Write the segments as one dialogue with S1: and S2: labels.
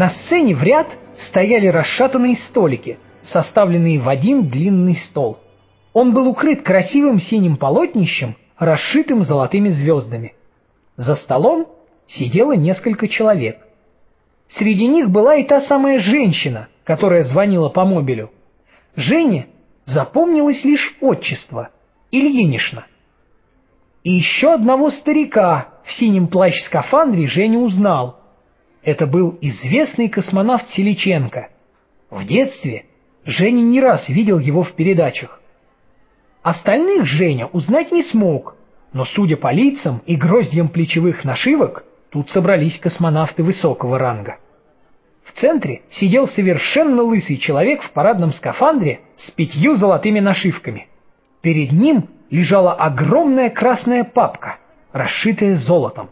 S1: На сцене в ряд стояли расшатанные столики, составленные в один длинный стол. Он был укрыт красивым синим полотнищем, расшитым золотыми звездами. За столом сидело несколько человек. Среди них была и та самая женщина, которая звонила по мобилю. Жене запомнилось лишь отчество — Ильинишна. И еще одного старика в синем плащ-скафандре Женя узнал. Это был известный космонавт Селиченко. В детстве Женя не раз видел его в передачах. Остальных Женя узнать не смог, но, судя по лицам и гроздьям плечевых нашивок, тут собрались космонавты высокого ранга. В центре сидел совершенно лысый человек в парадном скафандре с пятью золотыми нашивками. Перед ним лежала огромная красная папка, расшитая золотом.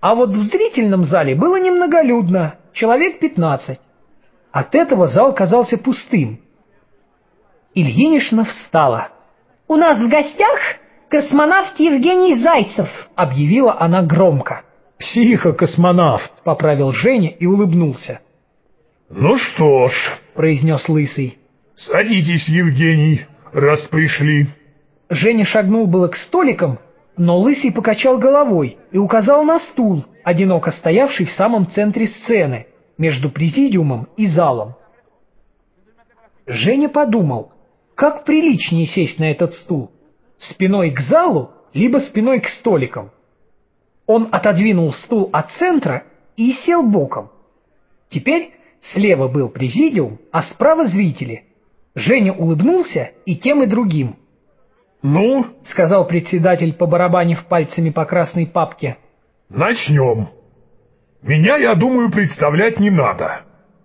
S1: А вот в зрительном зале было немноголюдно, человек пятнадцать. От этого зал казался пустым. Ильинична встала.
S2: «У нас в гостях космонавт Евгений Зайцев», — объявила она громко.
S3: «Психо-космонавт», —
S1: поправил Женя и улыбнулся.
S3: «Ну что ж», —
S1: произнес Лысый.
S3: «Садитесь, Евгений, раз пришли».
S1: Женя шагнул было к столикам, но Лысый покачал головой и указал на стул, одиноко стоявший в самом центре сцены, между президиумом и залом. Женя подумал, как приличнее сесть на этот стул, спиной к залу, либо спиной к столикам. Он отодвинул стул от центра и сел боком. Теперь слева был президиум, а справа зрители. Женя улыбнулся и тем, и другим.
S3: «Ну?»
S1: — сказал председатель, побарабанив пальцами по красной папке.
S3: «Начнем. Меня, я думаю, представлять не надо.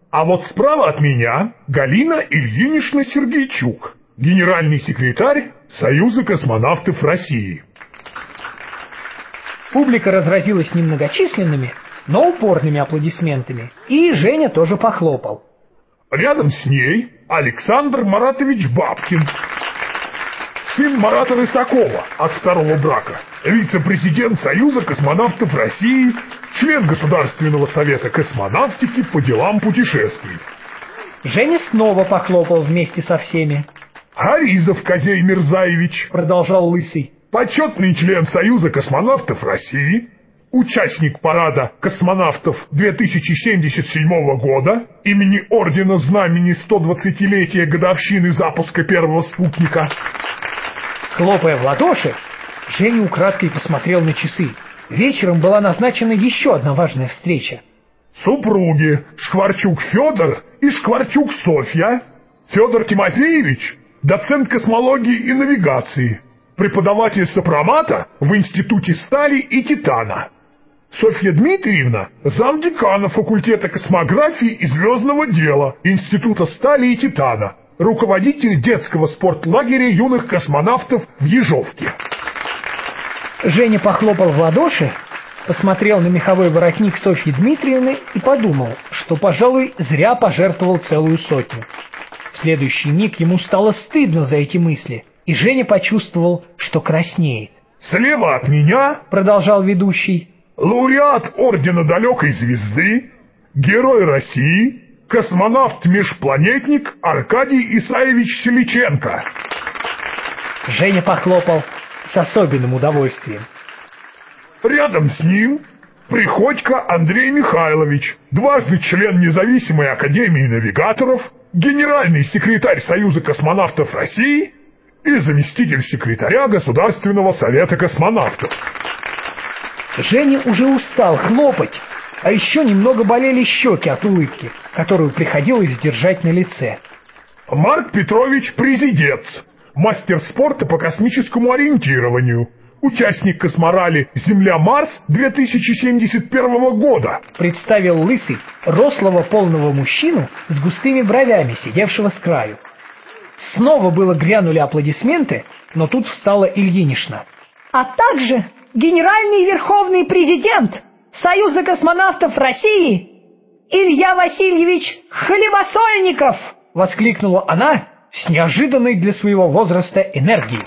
S3: А вот справа от меня Галина Ильинична Сергейчук, генеральный секретарь Союза космонавтов России».
S1: Публика разразилась немногочисленными, но упорными аплодисментами, и Женя тоже похлопал.
S3: Рядом с ней Александр Маратович Бабкин, сын Марата Рысакова от второго брака, вице-президент Союза космонавтов России, член Государственного совета космонавтики по делам путешествий.
S1: Женя снова похлопал вместе со всеми.
S3: Харизов Козей Мирзаевич,
S1: продолжал Лысый,
S3: почетный член Союза космонавтов России, участник парада космонавтов 2077 года имени Ордена Знамени 120-летия годовщины запуска первого спутника.
S1: Хлопая в ладоши, Женя украдкой посмотрел на часы. Вечером была назначена еще одна важная встреча.
S3: Супруги Шкварчук Федор и Шкварчук Софья. Федор Тимофеевич, доцент космологии и навигации, преподаватель сопромата в Институте стали и титана. Софья Дмитриевна – замдекана факультета космографии и звездного дела Института стали и титана, руководитель детского спортлагеря юных космонавтов в Ежовке.
S1: Женя похлопал в ладоши, посмотрел на меховой воротник Софьи Дмитриевны и подумал, что, пожалуй, зря пожертвовал целую сотню. В следующий миг ему стало стыдно за эти мысли, и Женя почувствовал, что краснеет.
S3: «Слева от меня», — продолжал ведущий, лауреат Ордена Далекой Звезды, Герой России, космонавт-межпланетник Аркадий Исаевич Селиченко.
S1: Женя похлопал с особенным удовольствием.
S3: Рядом с ним Приходько Андрей Михайлович, дважды член Независимой Академии Навигаторов, генеральный секретарь Союза космонавтов России и заместитель секретаря Государственного совета космонавтов.
S1: Женя уже устал хлопать, а еще немного болели щеки от улыбки, которую приходилось держать на лице.
S3: Марк Петрович Президец, мастер спорта по космическому ориентированию, участник косморали «Земля-Марс» 2071 года.
S1: Представил лысый, рослого полного мужчину с густыми бровями, сидевшего с краю. Снова было грянули аплодисменты, но тут встала Ильинишна.
S2: А также генеральный верховный президент Союза космонавтов России Илья Васильевич Хлебосольников!»
S1: — воскликнула она с неожиданной для своего возраста энергией.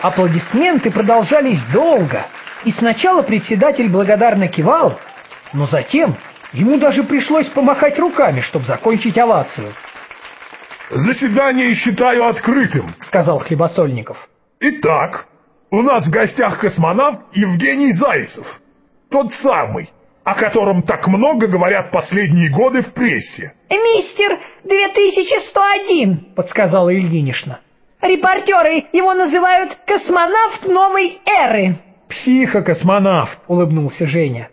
S1: Аплодисменты продолжались долго, и сначала председатель благодарно кивал, но затем Ему даже пришлось помахать руками, чтобы закончить овацию.
S3: «Заседание считаю открытым», —
S1: сказал Хлебосольников.
S3: «Итак, у нас в гостях космонавт Евгений Зайцев. Тот самый, о котором так много говорят последние годы в прессе».
S2: «Мистер 2101», — подсказала Ильинична. «Репортеры его называют космонавт новой эры».
S1: «Психокосмонавт», — улыбнулся Женя.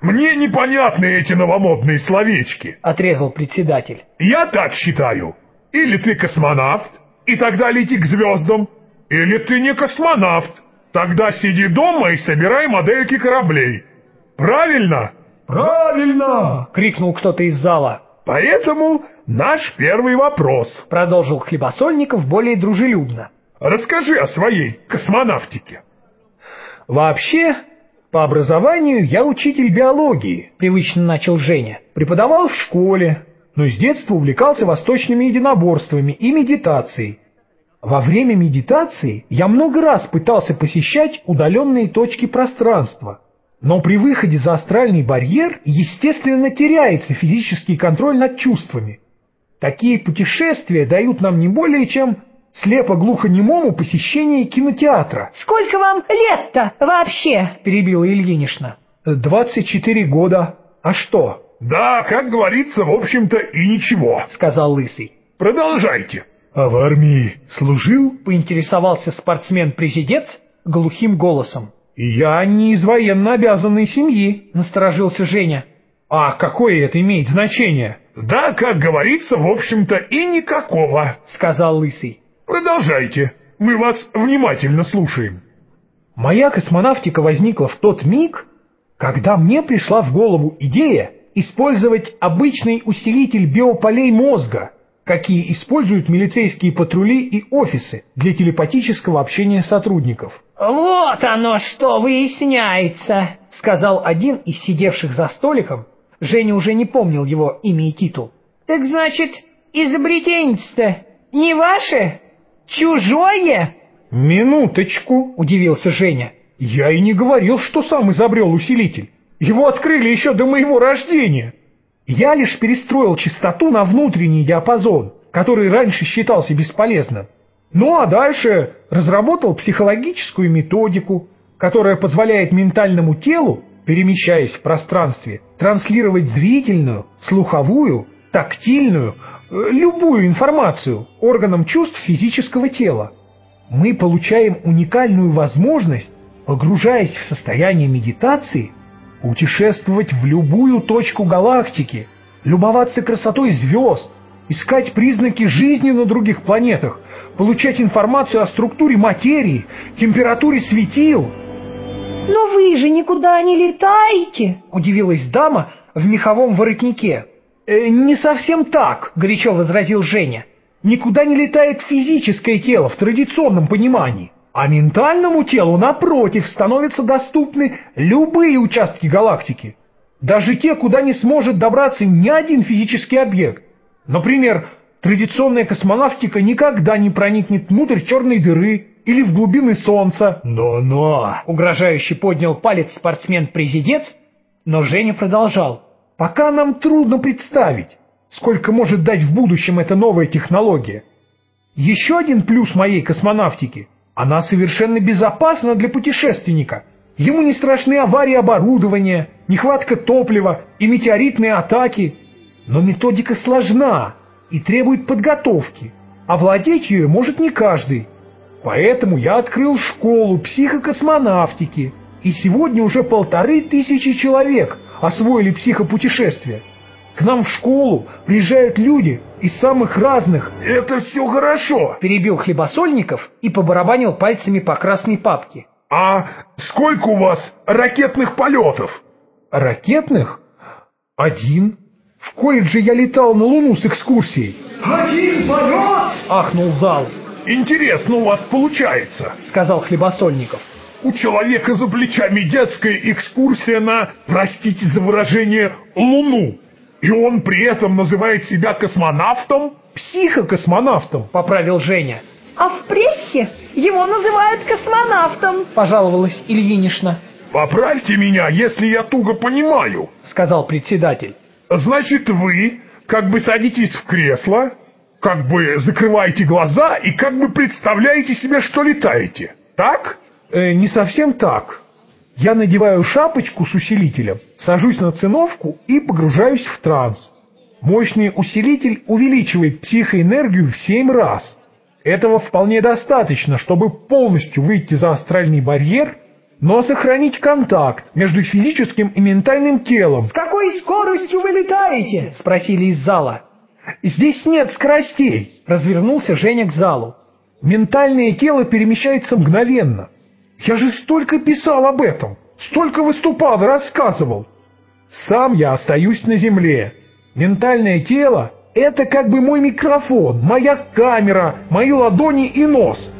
S3: «Мне непонятны эти новомодные словечки», —
S1: отрезал председатель.
S3: «Я так считаю. Или ты космонавт, и тогда лети к звездам, или ты не космонавт, тогда сиди дома и собирай модельки кораблей. Правильно?
S1: Правильно! крикнул кто-то из зала.
S3: Поэтому наш первый вопрос,
S1: продолжил Хлебосольников более дружелюбно.
S3: Расскажи о своей космонавтике.
S1: Вообще, по образованию я учитель биологии, привычно начал Женя. Преподавал в школе, но с детства увлекался восточными единоборствами и медитацией. Во время медитации я много раз пытался посещать удаленные точки пространства, но при выходе за астральный барьер, естественно, теряется физический контроль над чувствами. Такие путешествия дают нам не более чем слепо-глухонемому посещение кинотеатра.
S2: «Сколько вам лет-то вообще?» – перебила Ильинична.
S1: «Двадцать четыре года. А что?»
S3: «Да, как говорится, в общем-то и ничего», — сказал Лысый. «Продолжайте».
S1: «А в армии служил?» — поинтересовался спортсмен-президент глухим голосом. «Я не из военно обязанной семьи», — насторожился Женя. «А какое это имеет значение?»
S3: «Да, как говорится, в общем-то и никакого», — сказал Лысый. «Продолжайте, мы вас внимательно слушаем».
S1: Моя космонавтика возникла в тот миг, когда мне пришла в голову идея использовать обычный усилитель биополей мозга, какие используют милицейские патрули и офисы для телепатического общения сотрудников.
S2: «Вот оно что выясняется», — сказал один из сидевших за столиком. Женя уже не помнил его имя и титул. «Так значит, изобретение-то не ваше? Чужое?»
S1: «Минуточку», — удивился Женя. «Я и не говорил, что сам изобрел усилитель. Его открыли еще до моего рождения. Я лишь перестроил частоту на внутренний диапазон, который раньше считался бесполезным. Ну а дальше разработал психологическую методику, которая позволяет ментальному телу, перемещаясь в пространстве, транслировать зрительную, слуховую, тактильную, э, любую информацию органам чувств физического тела. Мы получаем уникальную возможность, погружаясь в состояние медитации – путешествовать в любую точку галактики, любоваться красотой звезд, искать признаки жизни на других планетах, получать информацию о структуре материи, температуре светил.
S2: «Но вы же никуда не летаете!»
S1: – удивилась дама в меховом воротнике. «Э, «Не совсем так», – горячо возразил Женя. «Никуда не летает физическое тело в традиционном понимании. А ментальному телу, напротив, становятся доступны любые участки галактики. Даже те, куда не сможет добраться ни один физический объект. Например, традиционная космонавтика никогда не проникнет внутрь черной дыры или в глубины Солнца. «Но-но!» — угрожающе поднял палец спортсмен-президент, но Женя продолжал. «Пока нам трудно представить, сколько может дать в будущем эта новая технология. Еще один плюс моей космонавтики — она совершенно безопасна для путешественника. Ему не страшны аварии оборудования, нехватка топлива и метеоритные атаки. Но методика сложна и требует подготовки, а владеть ее может не каждый. Поэтому я открыл школу психокосмонавтики, и сегодня уже полторы тысячи человек освоили психопутешествие. К нам в школу приезжают люди из самых разных...
S3: Это все хорошо,
S1: перебил Хлебосольников и побарабанил пальцами по красной папке.
S3: А сколько у вас ракетных полетов?
S1: Ракетных? Один. В колледже я летал на Луну с экскурсией.
S3: Один полет?
S1: Ахнул зал.
S3: Интересно у вас получается,
S1: сказал Хлебосольников.
S3: У человека за плечами детская экскурсия на, простите за выражение, Луну. И он при этом называет себя космонавтом?
S1: Психокосмонавтом, поправил Женя.
S2: А в прессе его называют космонавтом,
S1: пожаловалась Ильинична.
S3: «Поправьте меня, если я туго понимаю», —
S1: сказал председатель.
S3: Значит, вы как бы садитесь в кресло, как бы закрываете глаза и как бы представляете себе, что летаете. Так?
S1: Э, не совсем так. Я надеваю шапочку с усилителем, сажусь на циновку и погружаюсь в транс. Мощный усилитель увеличивает психоэнергию в семь раз. Этого вполне достаточно, чтобы полностью выйти за астральный барьер, но сохранить контакт между физическим и ментальным телом.
S2: «С какой скоростью вы летаете?» — спросили из зала.
S1: «Здесь нет скоростей», — развернулся Женя к залу. «Ментальное тело перемещается мгновенно. Я же столько писал об этом, столько выступал рассказывал. Сам я остаюсь на земле. Ментальное тело — это как бы мой микрофон, моя камера, мои ладони и нос.